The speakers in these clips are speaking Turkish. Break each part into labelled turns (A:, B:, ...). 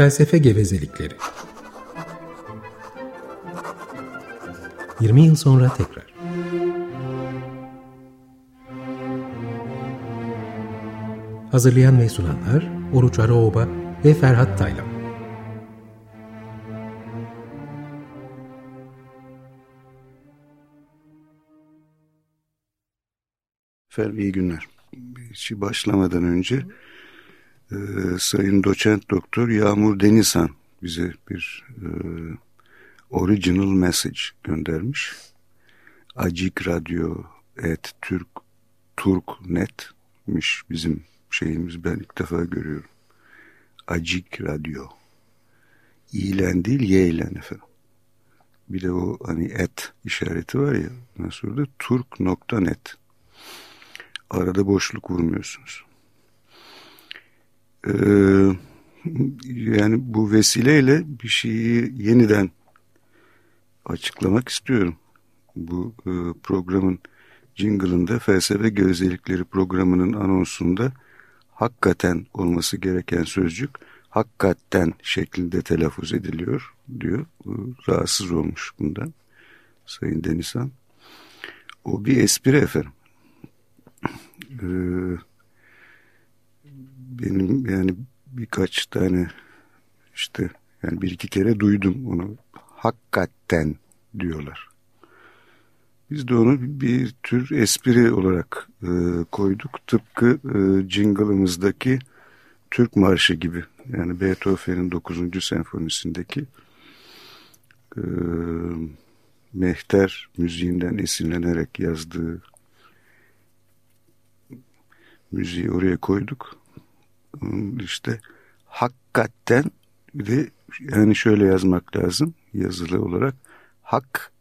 A: Felsefe gevezelikleri. 20 yıl sonra tekrar. Hazırlayan ve sunanlar Oruç Araoba ve Ferhat Taylan.
B: Efendim iyi günler. Hiç başlamadan önce e, Sayın Doçent Doktor Yağmur Denizhan bize bir e, original message göndermiş. Acik Radyo et Türk Turk netmiş bizim şeyimiz ben ilk defa görüyorum. Acik Radyo. İyilen değil yeğlen efendim. Bir de o hani et işareti var ya orada turk.net. Arada boşluk vurmuyorsunuz. Ee, yani bu vesileyle bir şeyi yeniden açıklamak istiyorum. Bu e, programın jingle'ında felsefe gözdelikleri programının anonsunda hakikaten olması gereken sözcük hakikaten şeklinde telaffuz ediliyor diyor. Rahatsız olmuş bundan Sayın Denizhan. O bir espri efendim. Ee, benim yani birkaç tane işte yani bir iki kere duydum onu. Hakikaten diyorlar. Biz de onu bir tür espri olarak e, koyduk. Tıpkı e, jingle'ımızdaki Türk Marşı gibi. Yani Beethoven'in 9. senfonisindeki e, mehter müziğinden esinlenerek yazdığı müziği oraya koyduk. İşte hakikaten bir de yani şöyle yazmak lazım yazılı olarak hak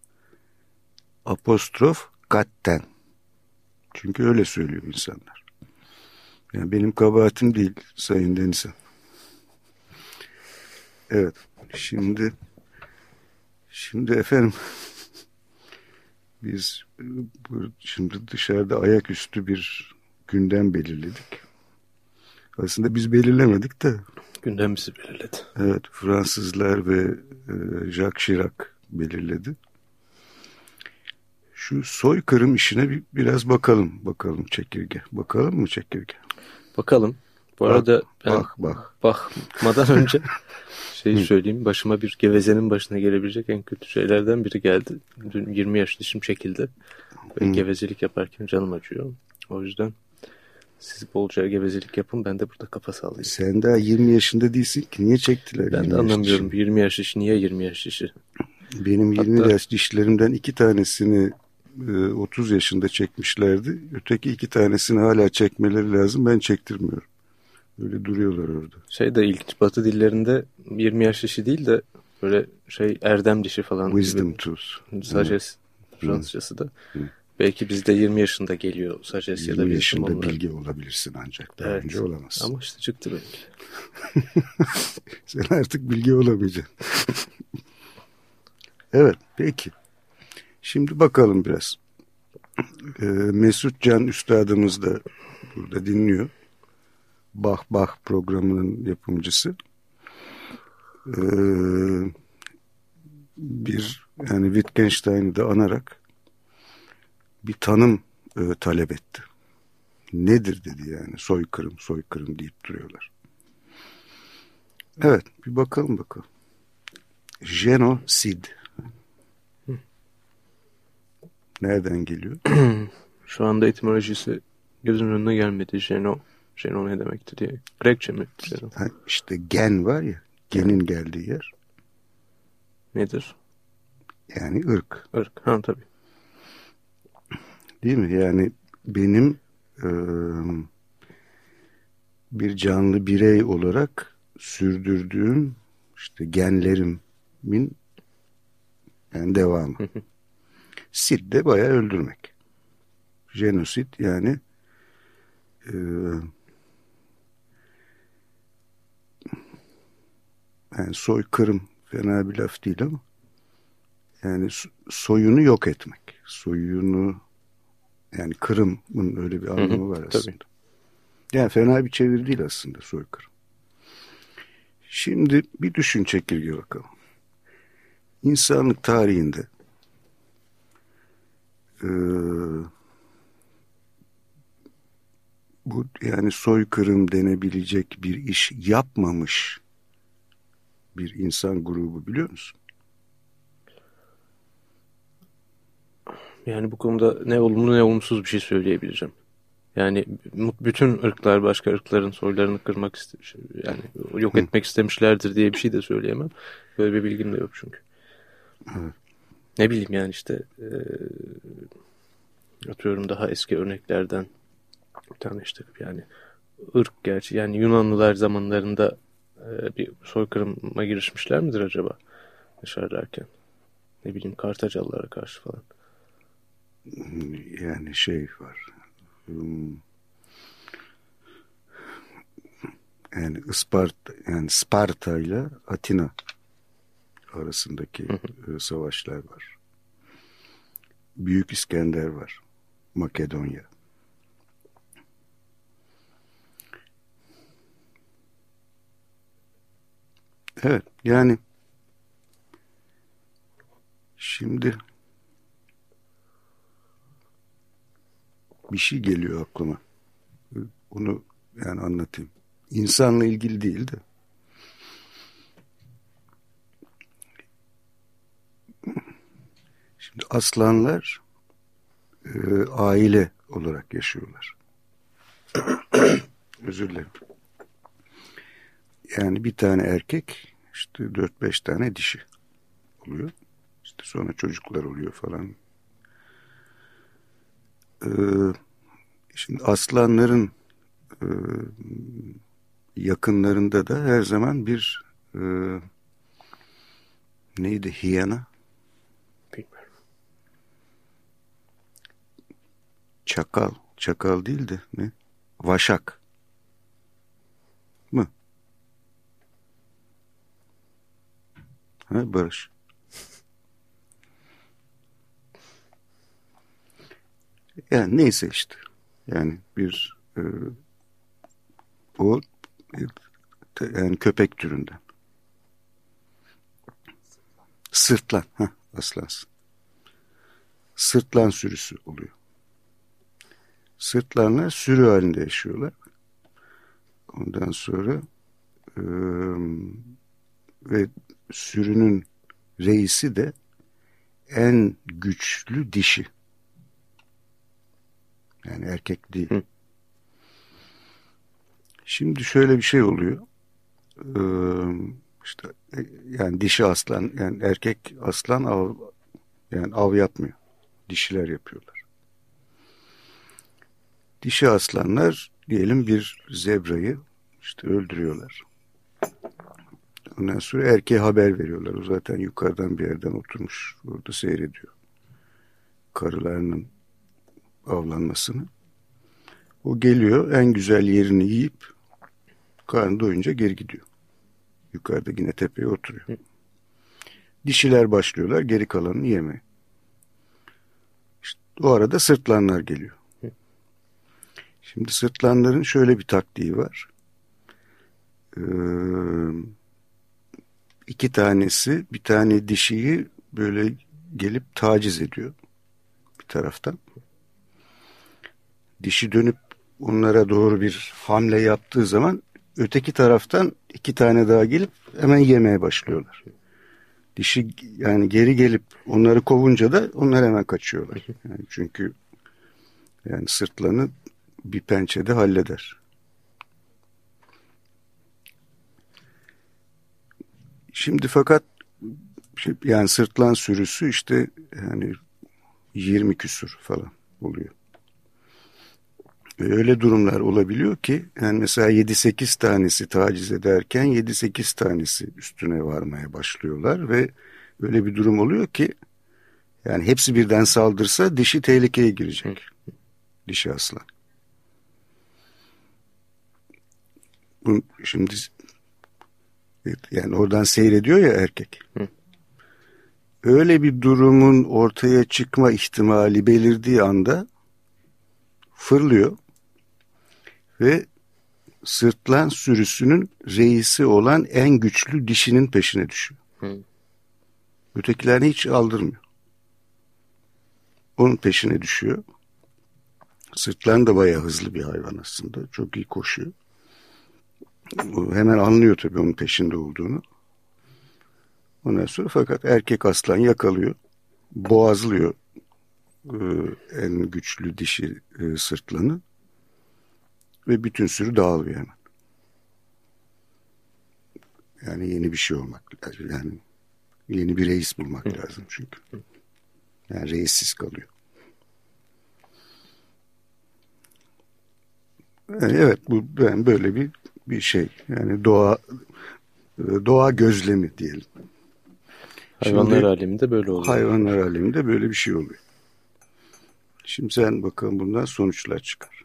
B: apostrof katten. Çünkü öyle söylüyor insanlar. Yani benim kabahatim değil Sayın Deniz'in. Evet. Şimdi şimdi efendim biz şimdi dışarıda ayaküstü bir gündem belirledik. Aslında biz belirlemedik de.
C: Gündem bizi belirledi.
B: Evet Fransızlar ve e, Jacques Chirac belirledi. Şu soykırım işine bir, biraz bakalım. Bakalım çekirge. Bakalım mı çekirge?
C: Bakalım. Bu bak, arada ben
B: bak, bak.
C: bakmadan önce şey söyleyeyim. Başıma bir gevezenin başına gelebilecek en kötü şeylerden biri geldi. Dün 20 yaş dişim çekildi. Ve gevezelik yaparken canım acıyor. O yüzden siz bolca gevezelik yapın ben de burada kafa sallayayım.
B: Sen daha 20 yaşında değilsin ki niye çektiler?
C: Ben de anlamıyorum. Dişini? 20 yaş dişi niye 20 yaş dişi?
B: Benim 20 Hatta, yaş dişlerimden iki tanesini 30 e, yaşında çekmişlerdi. Öteki iki tanesini hala çekmeleri lazım. Ben çektirmiyorum. Böyle duruyorlar orada.
C: Şey de ilginç batı dillerinde 20 yaş dişi değil de böyle şey erdem dişi falan.
B: Wisdom tooth.
C: Sages Fransızcası da. Hı. Belki bizde 20 yaşında geliyor sajes ya da
B: 20 yaşında onlar. bilgi olabilirsin ancak. Daha evet. önce olamazsın.
C: Ama işte çıktı belki.
B: Sen artık bilgi olamayacaksın. evet peki. Şimdi bakalım biraz. Ee, Mesut Can Üstadımız da burada dinliyor. Bah Bah programının yapımcısı. Ee, bir yani Wittgenstein'i de anarak bir tanım e, talep etti. Nedir dedi yani soykırım soykırım deyip duruyorlar. Evet bir bakalım bakalım. Genosid. Nereden geliyor?
C: Şu anda etimolojisi gözümün önüne gelmedi. Geno. Geno ne demekti diye. Grekçe mi?
B: Ha, işte gen var ya. Genin geldiği yer.
C: Nedir?
B: Yani ırk.
C: Irk. Ha tabii.
B: Değil mi? Yani benim e, bir canlı birey olarak sürdürdüğüm işte genlerimin yani devamı. Sid de bayağı öldürmek. Jenosit yani e, yani soykırım fena bir laf değil ama yani soyunu yok etmek. Soyunu yani Kırım'ın öyle bir anlamı var aslında. Tabii. Yani fena bir çeviri değil aslında soykırım. Şimdi bir düşün çekirge bakalım. İnsanlık tarihinde e, bu yani soykırım denebilecek bir iş yapmamış bir insan grubu biliyor musun?
C: Yani bu konuda ne olumlu ne olumsuz bir şey söyleyebileceğim. Yani bütün ırklar başka ırkların soylarını kırmak istemiş, yani yok etmek istemişlerdir diye bir şey de söyleyemem. Böyle bir bilgim de yok çünkü. Evet. Ne bileyim yani işte e, atıyorum daha eski örneklerden bir tane işte yani ırk gerçi yani Yunanlılar zamanlarında e, bir soykırıma girişmişler midir acaba yaşarlarken? Ne bileyim Kartacalılara karşı falan.
B: Yani şey var. Hmm. Yani Isparta yani Sparta ile Atina arasındaki e, savaşlar var. Büyük İskender var. Makedonya. Evet yani şimdi bir şey geliyor aklıma. Onu yani anlatayım. İnsanla ilgili değil de. Şimdi aslanlar e, aile olarak yaşıyorlar. Özür dilerim. Yani bir tane erkek işte dört beş tane dişi oluyor. İşte sonra çocuklar oluyor falan. Ee, şimdi aslanların e, yakınlarında da her zaman bir e, neydi hiyana? Bilmiyorum. Çakal. Çakal değil de ne? Vaşak. Mı? Ha Barış? Yani neyse işte. Yani bir e, o yani köpek türünden. Sırtlan. ha aslansın. Sırtlan sürüsü oluyor. Sırtlanlar sürü halinde yaşıyorlar. Ondan sonra e, ve sürünün reisi de en güçlü dişi. Yani erkek değil. Hı. Şimdi şöyle bir şey oluyor. Ee, işte yani dişi aslan yani erkek aslan av yani av yapmıyor. Dişiler yapıyorlar. Dişi aslanlar diyelim bir zebrayı işte öldürüyorlar. Ondan sonra erkeğe haber veriyorlar. O zaten yukarıdan bir yerden oturmuş. Orada seyrediyor. Karılarının avlanmasını. O geliyor en güzel yerini yiyip karnı doyunca geri gidiyor. Yukarıda yine tepeye oturuyor. Dişiler başlıyorlar geri kalanını yemeye. İşte o arada sırtlanlar geliyor. Şimdi sırtlanların şöyle bir taktiği var. Ee, iki tanesi bir tane dişiyi böyle gelip taciz ediyor bir taraftan dişi dönüp onlara doğru bir hamle yaptığı zaman öteki taraftan iki tane daha gelip hemen yemeye başlıyorlar. Dişi yani geri gelip onları kovunca da onlar hemen kaçıyorlar. Yani çünkü yani sırtlarını bir pençede halleder. Şimdi fakat yani sırtlan sürüsü işte yani 20 küsur falan oluyor öyle durumlar olabiliyor ki yani mesela 7-8 tanesi taciz ederken 7-8 tanesi üstüne varmaya başlıyorlar ve öyle bir durum oluyor ki yani hepsi birden saldırsa dişi tehlikeye girecek. Dişi aslan. Bu şimdi yani oradan seyrediyor ya erkek. Öyle bir durumun ortaya çıkma ihtimali belirdiği anda fırlıyor ve sırtlan sürüsünün reisi olan en güçlü dişinin peşine düşüyor.
C: Hı.
B: Ötekilerini hiç aldırmıyor. Onun peşine düşüyor. Sırtlan da bayağı hızlı bir hayvan aslında. Çok iyi koşuyor. O hemen anlıyor tabii onun peşinde olduğunu. Ondan sonra fakat erkek aslan yakalıyor. Boğazlıyor e, en güçlü dişi e, sırtlanı. Ve bütün sürü dağılıyor hemen. Yani yeni bir şey olmak lazım. Yani yeni bir reis bulmak lazım çünkü. Yani reissiz kalıyor. Yani evet bu ben böyle bir bir şey. Yani doğa e, doğa gözlemi diyelim.
C: Hayvanlar
B: Şimdi,
C: aleminde böyle oluyor.
B: Hayvanlar aleminde böyle bir şey oluyor. Şimdi sen bakalım bundan sonuçlar çıkar.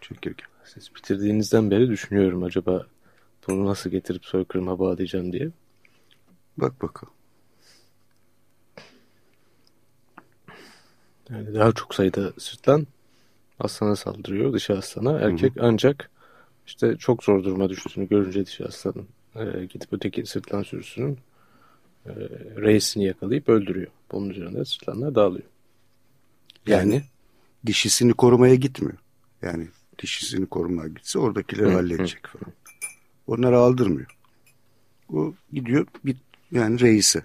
B: Çekirge.
C: Siz bitirdiğinizden beri düşünüyorum acaba bunu nasıl getirip soykırıma bağlayacağım diye.
B: Bak bakalım.
C: Yani daha çok sayıda sırtlan aslana saldırıyor dişi aslana. Erkek hı hı. ancak işte çok zor duruma düştüğünü görünce dişi aslanın e, gidip öteki sırtlan sürüsünün e, reisini yakalayıp öldürüyor. Bunun üzerine sırtlanlar dağılıyor.
B: Yani, yani dişisini korumaya gitmiyor. Yani dişisini korumaya gitse oradakileri halledecek falan. Onları aldırmıyor. O gidiyor bir yani reise.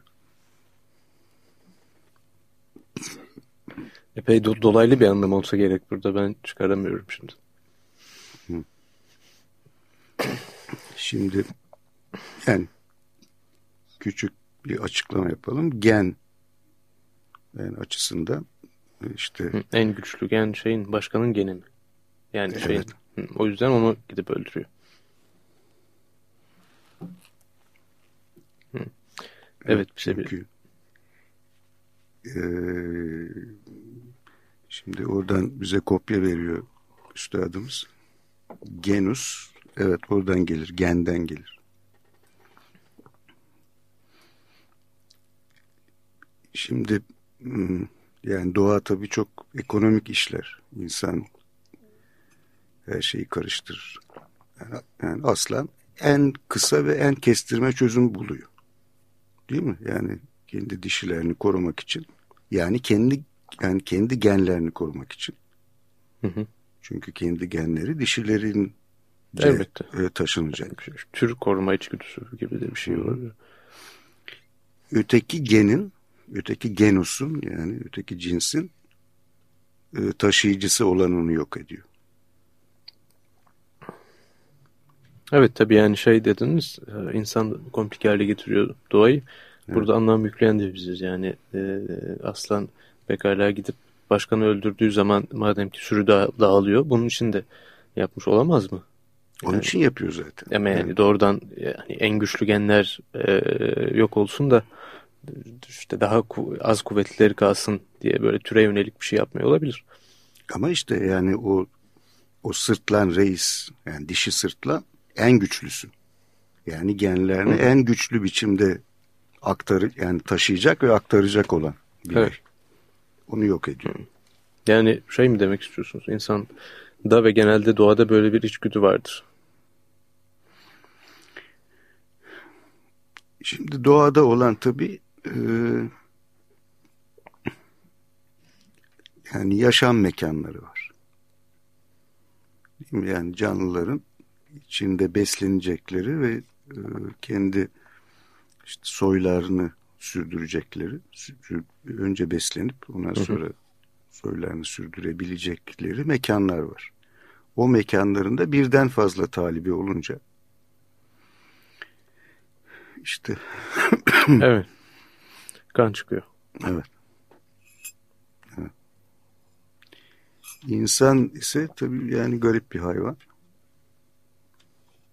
C: Epey do dolaylı bir anlam olsa gerek burada ben çıkaramıyorum şimdi.
B: Hı. Şimdi yani küçük bir açıklama yapalım. Gen yani açısında işte
C: en güçlü gen şeyin başkanın geni mi? Yani evet. şeyin o yüzden onu gidip öldürüyor. Hı. Evet bir şey
B: Çünkü e, şimdi oradan bize kopya veriyor üstadımız. Genus evet oradan gelir. Genden gelir. Şimdi yani doğa tabii çok ekonomik işler. İnsan her şeyi karıştırır. Yani, yani aslan en kısa ve en kestirme çözüm buluyor. Değil mi? Yani kendi dişilerini korumak için. Yani kendi yani kendi genlerini korumak için.
C: Hı hı.
B: Çünkü kendi genleri dişilerin
C: Elbette.
B: E, taşınacak.
C: Tür koruma içgüdüsü gibi de bir şey var.
B: Öteki genin, öteki genusun yani öteki cinsin e, taşıyıcısı olanını yok ediyor.
C: Evet tabii yani şey dediniz e, insan komplike hale getiriyor doğayı. Burada evet. anlam yükleyen de biziz yani e, aslan pekala gidip başkanı öldürdüğü zaman madem ki sürü da, dağılıyor bunun için de yapmış olamaz mı?
B: Onun yani, için yapıyor zaten.
C: Ama yani, yani doğrudan yani en güçlü genler e, yok olsun da işte daha ku az kuvvetlileri kalsın diye böyle türe yönelik bir şey yapmıyor olabilir.
B: Ama işte yani o o sırtlan reis yani dişi sırtlan en güçlüsü. Yani genlerini Hı. en güçlü biçimde aktarı yani taşıyacak ve aktaracak olan bir evet. Onu yok ediyor. Hı.
C: Yani şey mi demek istiyorsunuz? İnsan da ve genelde doğada böyle bir içgüdü vardır.
B: Şimdi doğada olan tabii e, yani yaşam mekanları var. Değil mi? Yani canlıların içinde beslenecekleri ve e, kendi işte soylarını sürdürecekleri, önce beslenip ondan sonra soylarını sürdürebilecekleri mekanlar var. O mekanlarında birden fazla talibi olunca işte
C: evet. Kan çıkıyor.
B: Evet. evet. İnsan ise tabii yani garip bir hayvan.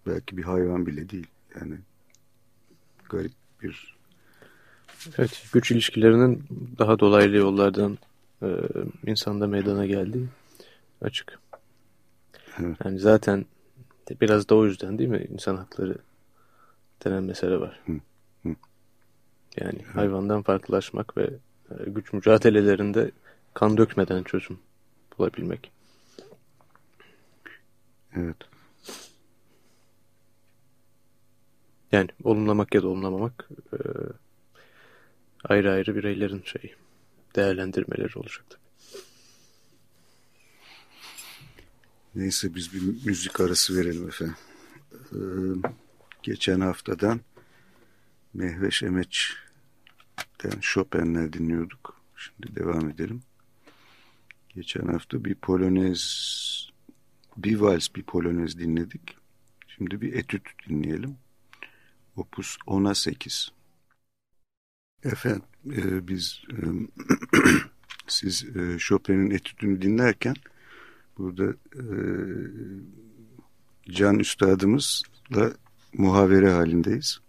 B: Belki bir hayvan bile değil. Yani garip bir
C: Evet, güç ilişkilerinin daha dolaylı yollardan e, insanda meydana geldiği açık. Evet. Yani zaten biraz da o yüzden değil mi insan hakları denen mesele var. Hı. Hı. Yani hayvandan farklılaşmak ve e, güç mücadelelerinde kan dökmeden çözüm bulabilmek.
B: Evet.
C: Yani olumlamak ya da olumlamamak e, ayrı ayrı bireylerin şeyi değerlendirmeleri olacak tabii.
B: Neyse biz bir müzik arası verelim efendim. Ee, geçen haftadan Mehveş Emeç'ten Chopin'ler dinliyorduk. Şimdi devam edelim. Geçen hafta bir polonez, bir vals bir polonez dinledik. Şimdi bir etüt dinleyelim. Opus 10'a 8. Efendim e, biz e, siz e, Chopin'in etütünü dinlerken burada e, Can Üstadımızla muhavere halindeyiz.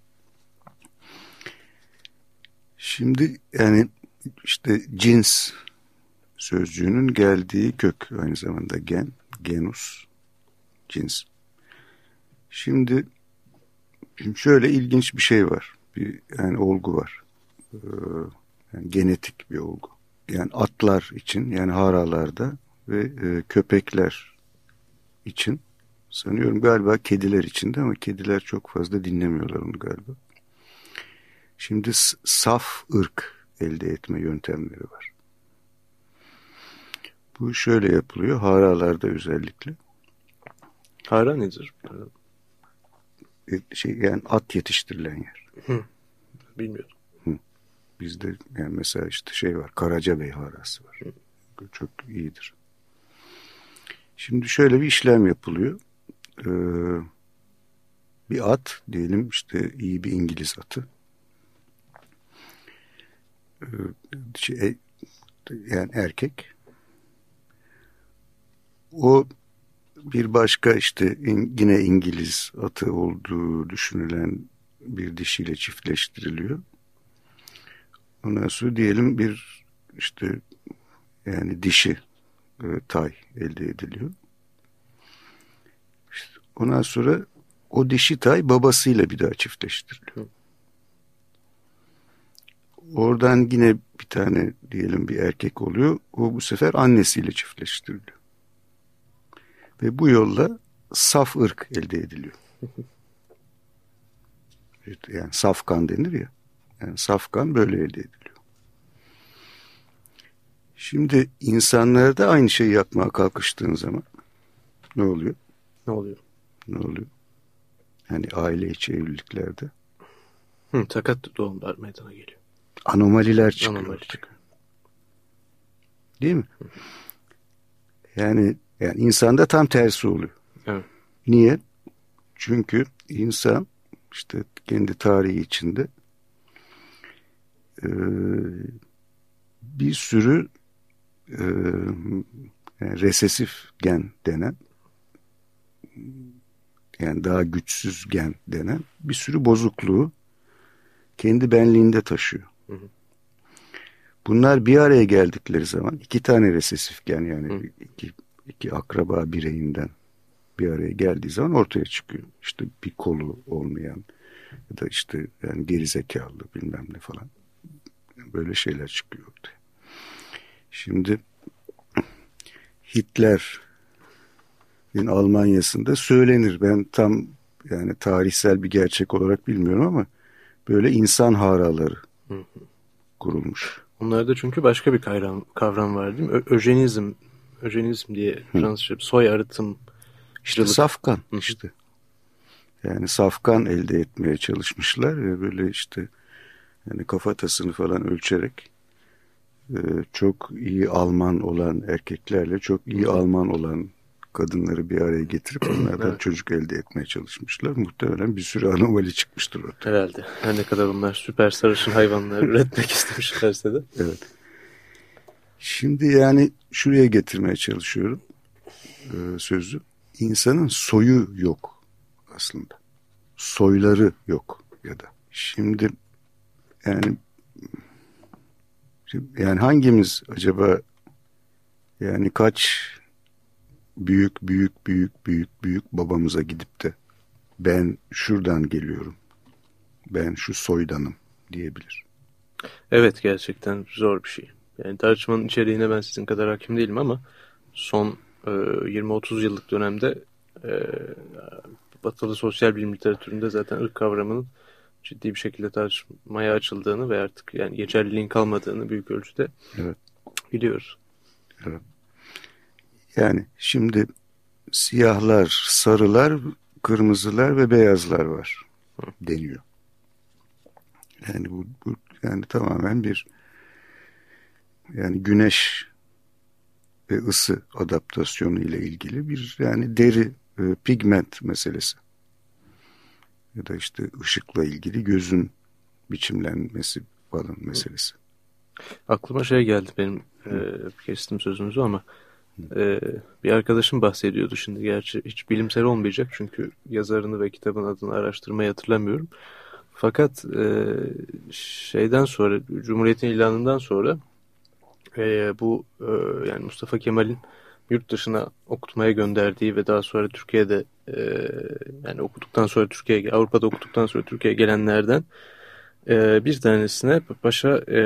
B: Şimdi yani işte cins sözcüğünün geldiği kök aynı zamanda gen, genus, cins. Şimdi şöyle ilginç bir şey var. Bir yani olgu var. Ee, yani genetik bir olgu. Yani atlar için yani haralarda ve e, köpekler için sanıyorum galiba kediler için de ama kediler çok fazla dinlemiyorlar onu galiba. Şimdi saf ırk elde etme yöntemleri var. Bu şöyle yapılıyor haralarda özellikle.
C: Hara nedir?
B: E, şey yani at yetiştirilen yer.
C: Hı, bilmiyorum.
B: Hı. Bizde yani mesela işte şey var Karacabey harası var. Hı. Çok iyidir. Şimdi şöyle bir işlem yapılıyor. Ee, bir at diyelim işte iyi bir İngiliz atı. Ee, şey, yani erkek. O bir başka işte yine İngiliz atı olduğu düşünülen bir dişiyle çiftleştiriliyor. Ondan sonra diyelim bir işte yani dişi e, tay elde ediliyor. İşte ondan sonra o dişi tay babasıyla bir daha çiftleştiriliyor. Oradan yine bir tane diyelim bir erkek oluyor. O bu sefer annesiyle çiftleştiriliyor. Ve bu yolla saf ırk elde ediliyor. yani safkan denir ya. Yani safkan böyle elde ediliyor. Şimdi insanlarda aynı şeyi yapmaya kalkıştığın zaman ne oluyor?
C: Ne oluyor?
B: Ne oluyor? Yani aile içi evliliklerde.
C: Hı, takat doğumlar meydana geliyor.
B: Anomaliler çıkıyor. Anomali çıkıyor. Değil mi? Yani yani insanda tam tersi oluyor.
C: Evet.
B: Niye? Çünkü insan işte kendi tarihi içinde e, bir sürü e, yani resesif gen denen yani daha güçsüz gen denen bir sürü bozukluğu kendi benliğinde taşıyor. Hı hı. Bunlar bir araya geldikleri zaman iki tane resesif gen yani hı. iki, iki akraba bireyinden bir araya geldiği zaman ortaya çıkıyor. İşte bir kolu olmayan ya da işte yani gerizekalı bilmem ne falan böyle şeyler çıkıyor ortaya. Şimdi Hitler'in Almanya'sında söylenir. Ben tam yani tarihsel bir gerçek olarak bilmiyorum ama böyle insan haraları kurulmuş.
C: Onlarda çünkü başka bir kavram, kavram var değil mi? Ö öjenizm, öjenizm diye Fransızca soy arıtım.
B: İşte safkan Hı. işte. Yani safkan elde etmeye çalışmışlar ve böyle işte yani kafatasını falan ölçerek e, çok iyi Alman olan erkeklerle çok iyi Alman olan kadınları bir araya getirip onlardan evet. çocuk elde etmeye çalışmışlar. Muhtemelen bir sürü anomali çıkmıştır orada.
C: Herhalde. Her ne kadar onlar süper sarışın hayvanlar üretmek istemişlerse de.
B: Evet. Şimdi yani şuraya getirmeye çalışıyorum e, sözü. İnsanın soyu yok aslında. Soyları yok ya da. Şimdi yani yani hangimiz acaba yani kaç büyük büyük büyük büyük büyük babamıza gidip de ben şuradan geliyorum. Ben şu soydanım diyebilir.
C: Evet gerçekten zor bir şey. Yani tartışmanın içeriğine ben sizin kadar hakim değilim ama son e, 20-30 yıllık dönemde e, batılı sosyal bilim literatüründe zaten ırk kavramının ciddi bir şekilde tartışmaya açıldığını ve artık yani geçerliliğin kalmadığını büyük ölçüde evet. biliyoruz.
B: Evet. Yani şimdi siyahlar, sarılar, kırmızılar ve beyazlar var Hı. deniyor. Yani bu, bu yani tamamen bir yani güneş ve ısı adaptasyonu ile ilgili bir yani deri e, pigment meselesi. Ya da işte ışıkla ilgili gözün biçimlenmesi falan meselesi.
C: Aklıma şey geldi benim e, kestim sözünüzü ama e, bir arkadaşım bahsediyordu şimdi gerçi hiç bilimsel olmayacak çünkü yazarını ve kitabın adını araştırmayı hatırlamıyorum. Fakat e, şeyden sonra Cumhuriyet'in ilanından sonra e, bu e, yani Mustafa Kemal'in yurt dışına okutmaya gönderdiği ve daha sonra Türkiye'de e, yani okuduktan sonra Türkiye'ye Avrupa'da okuduktan sonra Türkiye'ye gelenlerden e, bir tanesine paşa e,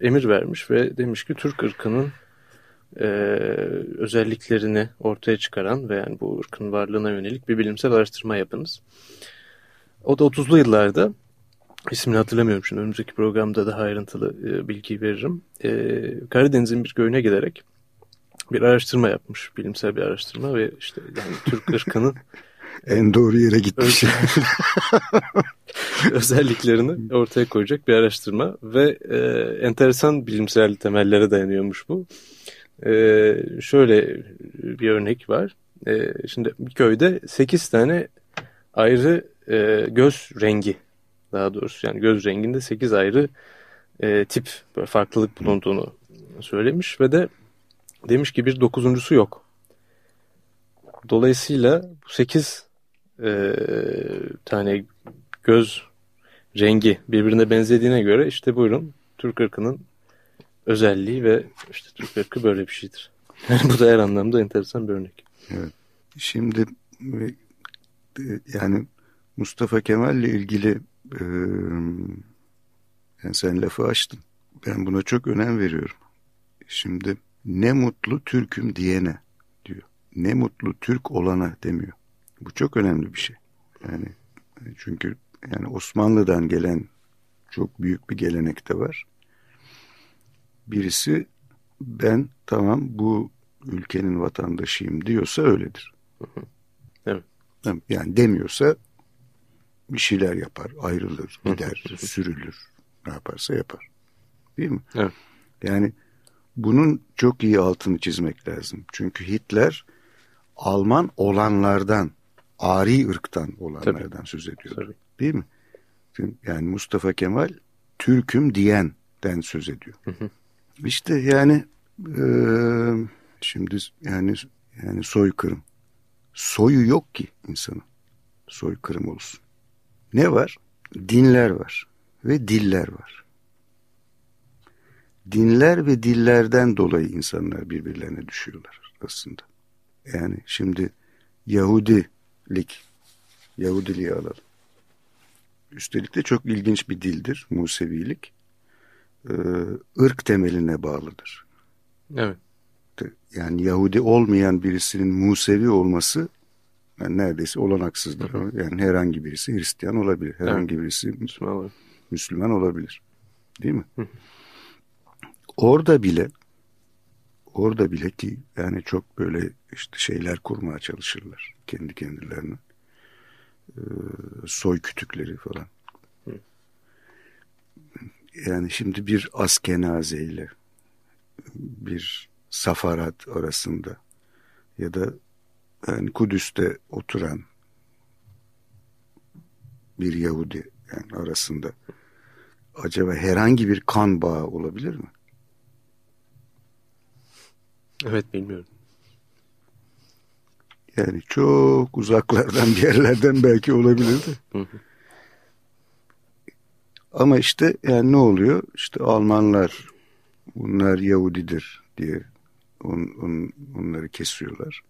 C: emir vermiş ve demiş ki Türk ırkının e, özelliklerini ortaya çıkaran ve yani bu ırkın varlığına yönelik bir bilimsel araştırma yapınız. O da 30'lu yıllarda ismini hatırlamıyorum şimdi önümüzdeki programda daha ayrıntılı e, bilgi veririm. E, Karadeniz'in bir köyüne giderek bir araştırma yapmış. Bilimsel bir araştırma ve işte yani Türk ırkının
B: en doğru yere gitmiş.
C: özelliklerini ortaya koyacak bir araştırma ve e, enteresan bilimsel temellere dayanıyormuş bu. E, şöyle bir örnek var. E, şimdi bir köyde 8 tane ayrı e, göz rengi daha doğrusu yani göz renginde 8 ayrı e, tip farklılık bulunduğunu söylemiş ve de demiş ki bir dokuzuncusu yok. Dolayısıyla bu 8 e, tane göz rengi birbirine benzediğine göre işte buyurun Türk ırkının özelliği ve işte Türk ırkı böyle bir şeydir. Yani bu da her anlamda enteresan bir örnek.
B: Evet. Şimdi e, yani Mustafa Kemal ile ilgili e, yani sen lafı açtın. Ben buna çok önem veriyorum. Şimdi ne mutlu Türk'üm diyene diyor. Ne mutlu Türk olana demiyor. Bu çok önemli bir şey. Yani çünkü yani Osmanlı'dan gelen çok büyük bir gelenek de var. Birisi ben tamam bu ülkenin vatandaşıyım diyorsa öyledir.
C: Evet.
B: Yani demiyorsa bir şeyler yapar, ayrılır, gider, sürülür. Ne yaparsa yapar. Değil mi?
C: Evet.
B: Yani bunun çok iyi altını çizmek lazım. Çünkü Hitler Alman olanlardan, ari ırktan olanlardan Tabii. söz ediyor. Tabii. Değil mi? Yani Mustafa Kemal Türk'üm diyenden söz ediyor. Hı hı. İşte yani e, şimdi yani yani soykırım. Soyu yok ki insanın. Soykırım olsun. Ne var? Dinler var ve diller var. Dinler ve dillerden dolayı insanlar birbirlerine düşüyorlar aslında. Yani şimdi Yahudilik, Yahudiliği alalım. Üstelik de çok ilginç bir dildir Musevilik. Ee, ırk temeline bağlıdır.
C: Evet.
B: Yani Yahudi olmayan birisinin Musevi olması yani neredeyse olanaksızdır. Yani herhangi birisi Hristiyan olabilir. Herhangi evet. birisi Müslüman olabilir. Müslüman olabilir. Değil mi? Hı. Orada bile orada bile ki yani çok böyle işte şeyler kurmaya çalışırlar kendi kendilerine. Ee, soy kütükleri falan. Hı. Yani şimdi bir Askenaze ile bir Safarat arasında ya da yani Kudüs'te oturan bir Yahudi yani arasında acaba herhangi bir kan bağı olabilir mi?
C: Evet bilmiyorum.
B: Yani çok uzaklardan bir yerlerden belki olabilirdi. Ama işte yani ne oluyor? İşte Almanlar bunlar Yahudidir diye on, on, onları kesiyorlar.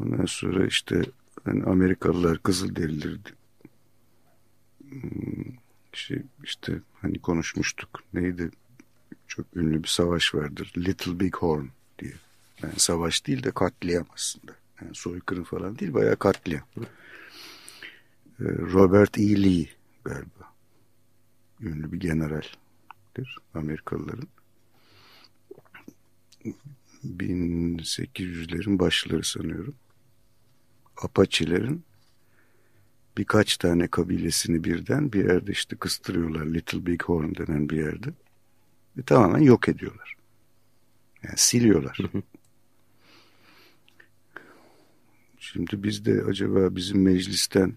B: Ondan sonra işte yani Amerikalılar Kızılderilidir. Hmm, şey, işte hani konuşmuştuk. Neydi? Çok ünlü bir savaş vardır. Little Big Horn diye. Yani savaş değil de katliam aslında. Yani soykırım falan değil bayağı katliam. Ee, Robert E. Lee galiba. Ünlü bir generaldir Amerikalıların. 1800'lerin başları sanıyorum. Apache'lerin birkaç tane kabilesini birden bir yerde işte kıstırıyorlar. Little Big Horn denen bir yerde. Ve tamamen yok ediyorlar. Yani siliyorlar. Şimdi biz de acaba bizim meclisten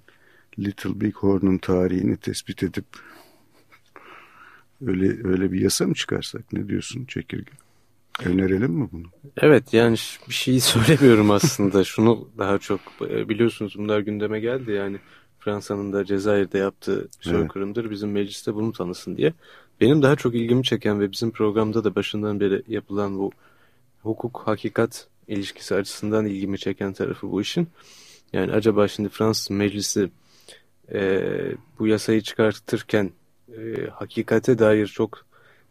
B: Little Big Horn'un tarihini tespit edip öyle öyle bir yasa mı çıkarsak? Ne diyorsun Çekirge? Önerelim mi bunu?
C: Evet yani bir şey söylemiyorum aslında. Şunu daha çok e, biliyorsunuz bunlar gündeme geldi yani Fransa'nın da Cezayir'de yaptığı soykırımdır. Evet. Bizim mecliste bunu tanısın diye. Benim daha çok ilgimi çeken ve bizim programda da başından beri yapılan bu hukuk hakikat ilişkisi açısından ilgimi çeken tarafı bu işin. Yani acaba şimdi Fransız meclisi e, bu yasayı çıkartırken e, hakikate dair çok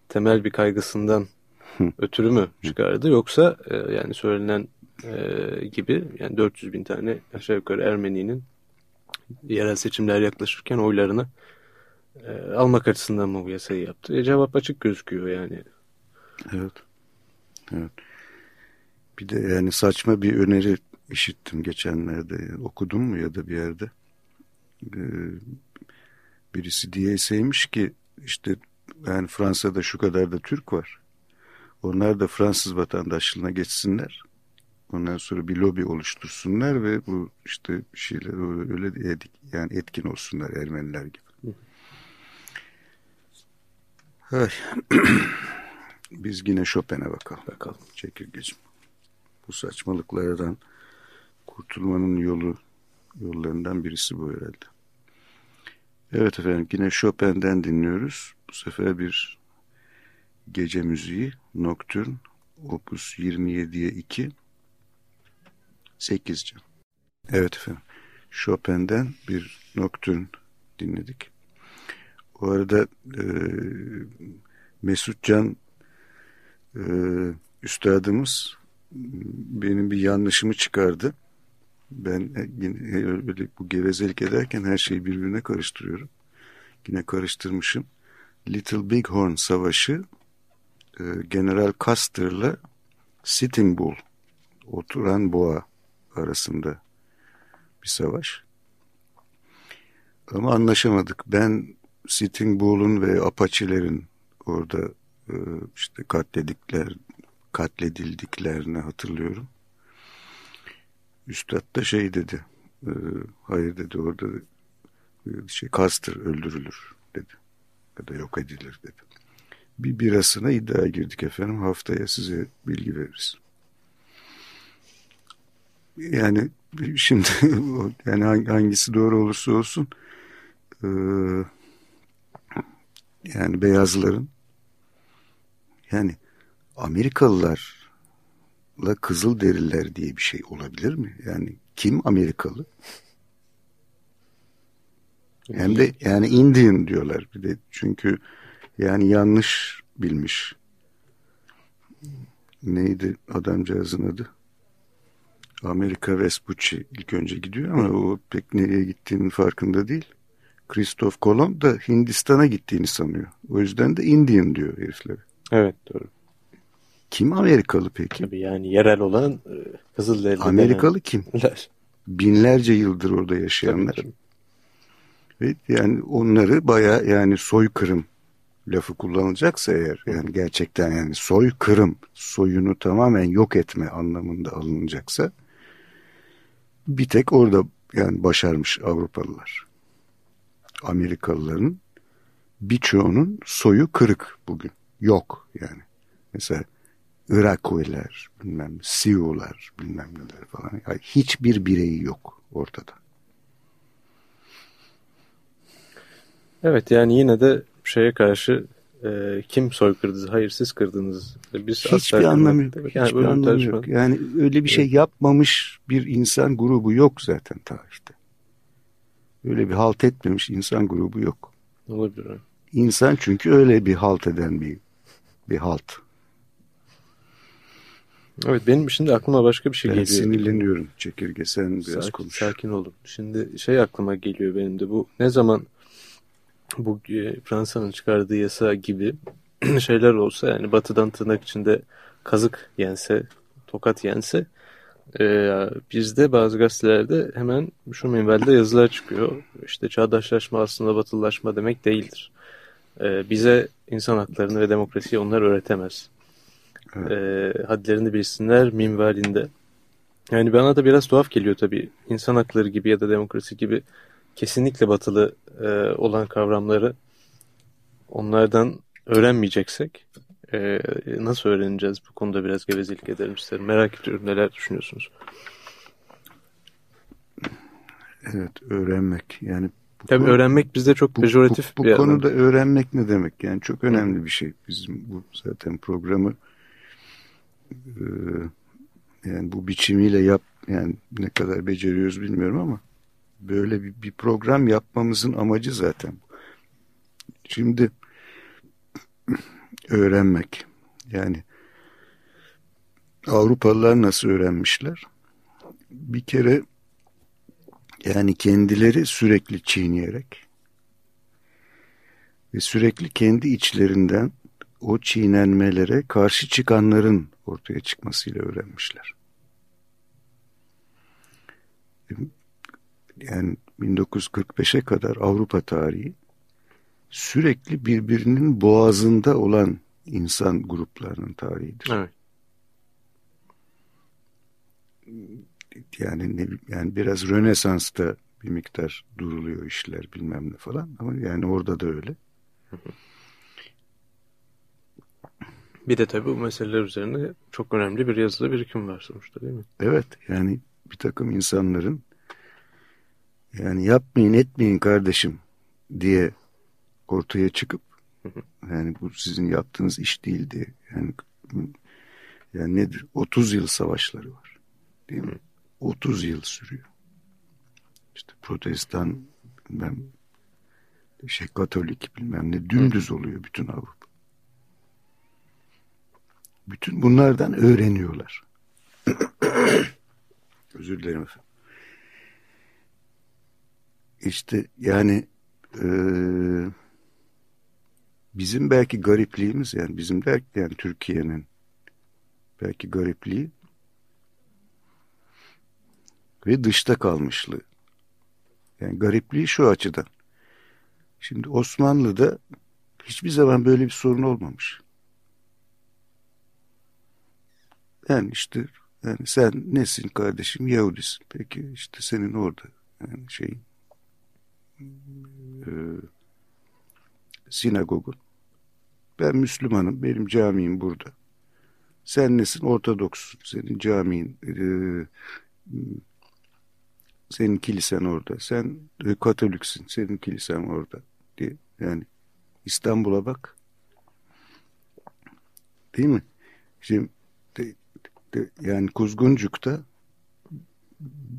C: temel bir kaygısından ötürü mü çıkardı yoksa e, yani söylenen e, gibi yani 400 bin tane aşağı yukarı Ermeni'nin yerel seçimler yaklaşırken oylarını e, almak açısından mı bu yasayı yaptı? E, cevap açık gözüküyor yani.
B: Evet. Evet. Bir de yani saçma bir öneri işittim geçenlerde. Okudum mu ya da bir yerde. Ee, birisi diyeseymiş ki işte yani Fransa'da şu kadar da Türk var. Onlar da Fransız vatandaşlığına geçsinler. Ondan sonra bir lobi oluştursunlar ve bu işte şeyler öyle yani etkin olsunlar Ermeniler gibi. Ay. Biz yine Chopin'e bakalım. Bakalım. Çekirgeciğim. Bu saçmalıklardan kurtulmanın yolu yollarından birisi bu herhalde. Evet efendim yine Chopin'den dinliyoruz. Bu sefer bir gece müziği Nocturne Opus 27'ye 2 8 can. Evet efendim. Chopin'den bir Nocturne dinledik. O arada e, Mesut e, üstadımız benim bir yanlışımı çıkardı. Ben yine öyle bu gevezelik ederken her şeyi birbirine karıştırıyorum. Yine karıştırmışım. Little Bighorn Savaşı e, General Custer'la Sitting Bull oturan boğa arasında bir savaş. Ama anlaşamadık. Ben Sitting Bull'un ve Apache'lerin orada e, işte katledikler, katledildiklerini hatırlıyorum. Üstad da şey dedi. E, hayır dedi orada e, şey Custer öldürülür dedi. Ya da yok edilir dedi. Bir birasına iddia girdik efendim. Haftaya size bilgi veririz. Yani şimdi yani hangisi doğru olursa olsun e, yani beyazların yani Amerikalılarla kızıl deriler diye bir şey olabilir mi? Yani kim Amerikalı? Hem de yani Indian diyorlar bir de çünkü yani yanlış bilmiş. Neydi adamcağızın adı? Amerika Vespucci ilk önce gidiyor ama o pek nereye gittiğinin farkında değil. Christoph Kolomb da Hindistan'a gittiğini sanıyor. O yüzden de Indian diyor heriflere.
C: Evet doğru.
B: Kim Amerikalı peki?
C: Tabii yani yerel olan e, Kızılderili.
B: Amerikalı kim? Binlerce yıldır orada yaşayanlar. Ve yani onları baya yani soykırım lafı kullanılacaksa eğer yani gerçekten yani soykırım soyunu tamamen yok etme anlamında alınacaksa bir tek orada yani başarmış Avrupalılar. Amerikalıların birçoğunun soyu kırık bugün. Yok yani. Mesela Irakuiler, bilmem Sioux'lar, bilmem neler falan. Yani hiçbir bireyi yok ortada.
C: Evet yani yine de şeye karşı e, kim soykırdı, hayır siz kırdınız.
B: Biz hiçbir anlamı yok. Yani hiçbir anlamı yok. Yani öyle bir şey yapmamış bir insan grubu yok zaten tarihte. Öyle bir halt etmemiş insan grubu yok.
C: Olabilir.
B: İnsan çünkü öyle bir halt eden bir bir halt.
C: Evet benim şimdi aklıma başka bir şey
B: ben
C: geliyor.
B: sinirleniyorum çekirge sen biraz
C: sakin,
B: konuş.
C: Sakin olun. Şimdi şey aklıma geliyor benim de bu ne zaman bu e, Fransa'nın çıkardığı yasa gibi şeyler olsa yani batıdan tırnak içinde kazık yense, tokat yense e, bizde bazı gazetelerde hemen şu minvalde yazılar çıkıyor. İşte çağdaşlaşma aslında batılılaşma demek değildir. E, bize insan haklarını ve demokrasiyi onlar öğretemez. Evet. E, hadlerini bilsinler minvalinde. Yani bana da biraz tuhaf geliyor tabii. İnsan hakları gibi ya da demokrasi gibi kesinlikle batılı e, olan kavramları onlardan öğrenmeyeceksek e, nasıl öğreneceğiz bu konuda biraz gevezelik edelim isterim. Merak ediyorum neler düşünüyorsunuz?
B: Evet öğrenmek yani
C: Tabii konu, öğrenmek bizde çok bu, pejoratif
B: bu, bu, bu konuda anlam. öğrenmek ne demek yani çok önemli bir şey bizim bu zaten programı e, yani bu biçimiyle yap yani ne kadar beceriyoruz bilmiyorum ama böyle bir, bir program yapmamızın amacı zaten. Şimdi öğrenmek yani Avrupalılar nasıl öğrenmişler? Bir kere yani kendileri sürekli çiğneyerek ve sürekli kendi içlerinden o çiğnenmelere karşı çıkanların ortaya çıkmasıyla öğrenmişler. Yani 1945'e kadar Avrupa tarihi sürekli birbirinin boğazında olan insan gruplarının tarihidir. Evet. Yani ne, yani biraz Rönesans'ta bir miktar duruluyor işler bilmem ne falan ama yani orada da öyle.
C: Bir de tabii bu meseleler üzerine çok önemli bir yazılı birikim var sonuçta değil mi?
B: Evet yani bir takım insanların yani yapmayın etmeyin kardeşim diye ortaya çıkıp yani bu sizin yaptığınız iş değildi. Yani yani nedir? 30 yıl savaşları var. Değil mi? 30 yıl sürüyor. İşte protestan bilmem şey katolik bilmem ne dümdüz oluyor bütün Avrupa. Bütün bunlardan öğreniyorlar. Özür dilerim efendim. İşte yani eee bizim belki garipliğimiz yani bizim derken yani Türkiye'nin belki garipliği ve dışta kalmışlığı. Yani garipliği şu açıdan. Şimdi Osmanlı'da hiçbir zaman böyle bir sorun olmamış. Yani işte yani sen nesin kardeşim Yahudisin. Peki işte senin orada yani şeyin e, sinagogun. Ben Müslümanım, benim camim burada. Sen nesin? Ortodokssun. Senin camin, e, senin kilisen orada. Sen e, Katoliksin, senin kilisen orada. diye. Yani İstanbul'a bak. Değil mi? Şimdi de, de, yani Kuzguncuk'ta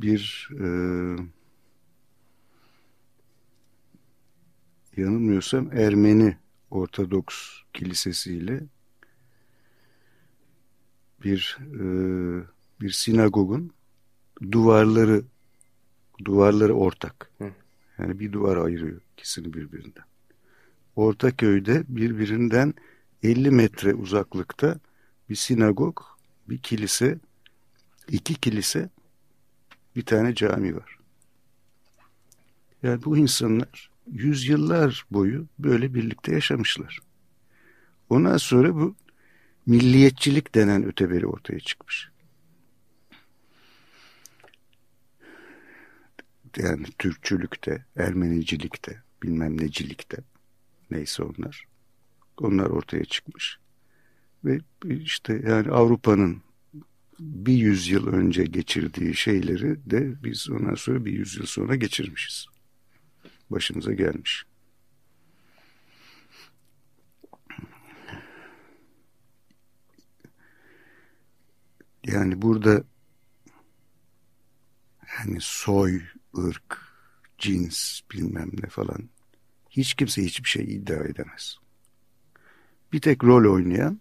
B: bir e, yanılmıyorsam Ermeni Ortodoks kilisesiyle bir e, bir sinagogun duvarları duvarları ortak. Yani bir duvar ayırıyor ikisini birbirinden. Ortaköy'de birbirinden 50 metre uzaklıkta bir sinagog, bir kilise, iki kilise, bir tane cami var. Yani bu insanlar yüzyıllar boyu böyle birlikte yaşamışlar. Ondan sonra bu milliyetçilik denen öteberi ortaya çıkmış. Yani Türkçülükte, Ermenicilikte, bilmem necilikte neyse onlar. Onlar ortaya çıkmış. Ve işte yani Avrupa'nın bir yüzyıl önce geçirdiği şeyleri de biz ondan sonra bir yüzyıl sonra geçirmişiz başımıza gelmiş. Yani burada yani soy, ırk, cins bilmem ne falan hiç kimse hiçbir şey iddia edemez. Bir tek rol oynayan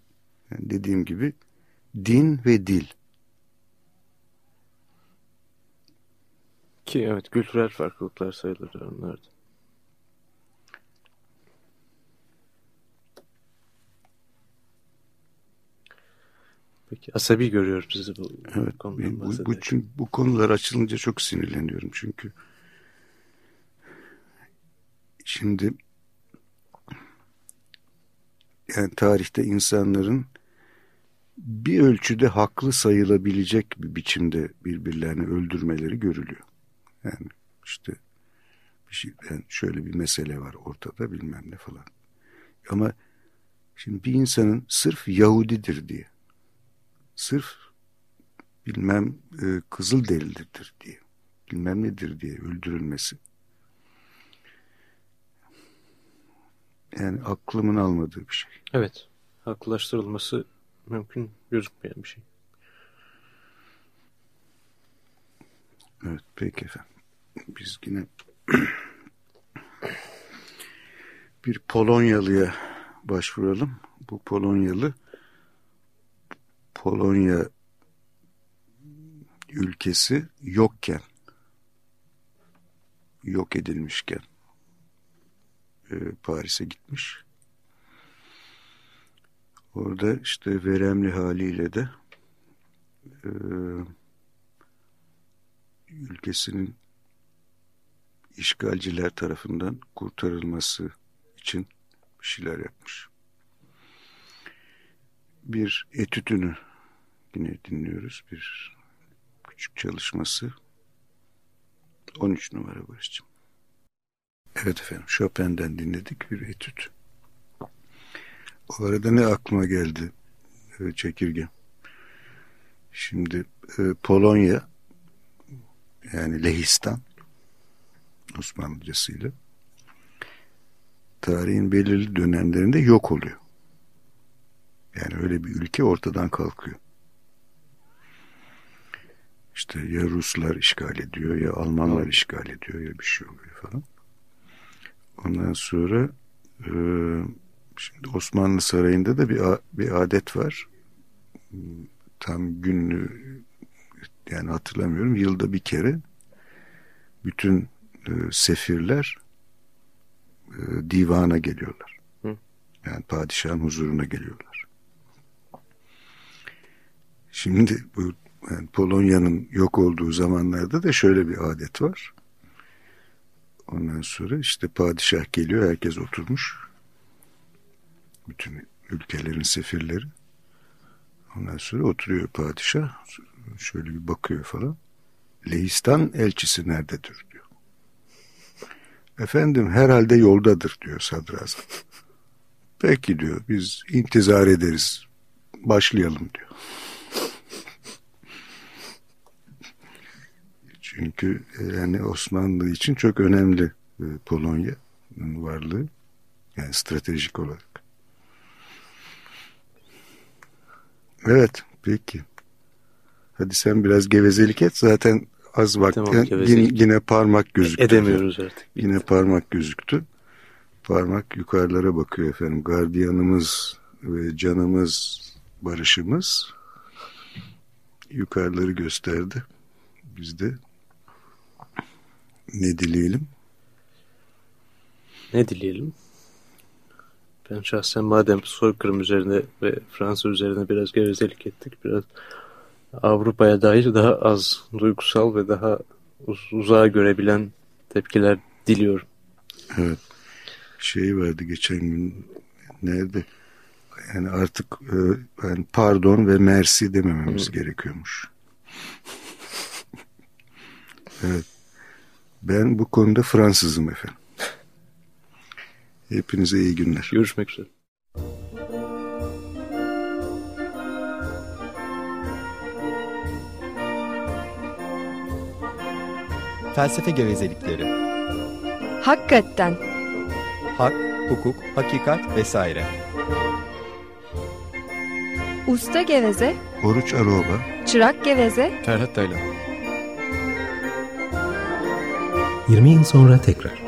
B: yani dediğim gibi din ve dil.
C: Ki evet kültürel farklılıklar sayılır onlarda. Peki asabi görüyorum sizi bu
B: evet, konudan bu, bu, çünkü bu konular açılınca çok sinirleniyorum çünkü. Şimdi yani tarihte insanların bir ölçüde haklı sayılabilecek bir biçimde birbirlerini öldürmeleri görülüyor. Yani işte bir şey, yani şöyle bir mesele var ortada bilmem ne falan. Ama şimdi bir insanın sırf Yahudidir diye, sırf bilmem e, kızıl delidir diye, bilmem nedir diye öldürülmesi. Yani aklımın almadığı bir şey.
C: Evet, haklılaştırılması mümkün gözükmeyen bir şey.
B: Evet, peki efendim. Biz yine bir Polonyalıya başvuralım. Bu Polonyalı Polonya ülkesi yokken yok edilmişken e, Paris'e gitmiş. Orada işte veremli haliyle de e, ülkesinin işgalciler tarafından kurtarılması için bir şeyler yapmış. Bir etütünü yine dinliyoruz. Bir küçük çalışması. 13 numara Barış'cığım. Evet efendim Chopin'den dinledik bir etüt. O arada ne aklıma geldi çekirge. Şimdi e, Polonya yani Lehistan Osmanlıcasıyla tarihin belirli dönemlerinde yok oluyor. Yani öyle bir ülke ortadan kalkıyor. İşte ya Ruslar işgal ediyor ya Almanlar işgal ediyor ya bir şey oluyor falan. Ondan sonra e, şimdi Osmanlı Sarayı'nda da bir, bir adet var. Tam günlü yani hatırlamıyorum. Yılda bir kere bütün e, sefirler e, divana geliyorlar. Hı. Yani padişahın huzuruna geliyorlar. Şimdi bu yani Polonya'nın yok olduğu zamanlarda da şöyle bir adet var. Ondan sonra işte padişah geliyor, herkes oturmuş. Bütün ülkelerin sefirleri. Ondan sonra oturuyor padişah. Şöyle bir bakıyor falan. Lehistan elçisi nerededir diyor. Efendim herhalde yoldadır diyor sadrazam. Peki diyor biz intizar ederiz. Başlayalım diyor. Çünkü e, yani Osmanlı için çok önemli e, Polonya'nın varlığı. Yani stratejik olarak. Evet peki. Hadi sen biraz gevezelik et. Zaten az vakti tamam, yine, yine parmak gözüktü.
C: Edemiyoruz artık.
B: Yine parmak gözüktü. Parmak yukarılara bakıyor efendim. Gardiyanımız ve canımız, barışımız yukarıları gösterdi. Biz de ne dileyelim?
C: Ne dileyelim? Ben şahsen madem soykırım üzerine ve Fransa üzerine biraz gevezelik ettik, biraz Avrupa'ya dair daha az duygusal ve daha uz uzağa görebilen tepkiler diliyorum.
B: Evet. Şey vardı geçen gün nerede? Yani artık e, yani pardon ve mersi demememiz Hı. gerekiyormuş. evet. Ben bu konuda Fransızım efendim. Hepinize iyi günler.
C: Görüşmek üzere.
D: Felsefe gevezelikleri.
E: Hakikaten.
D: Hak, hukuk, hakikat vesaire.
E: Usta geveze.
B: Oruç Aroba.
E: Çırak geveze.
D: Ferhat Taylan.
A: 20 yıl sonra tekrar.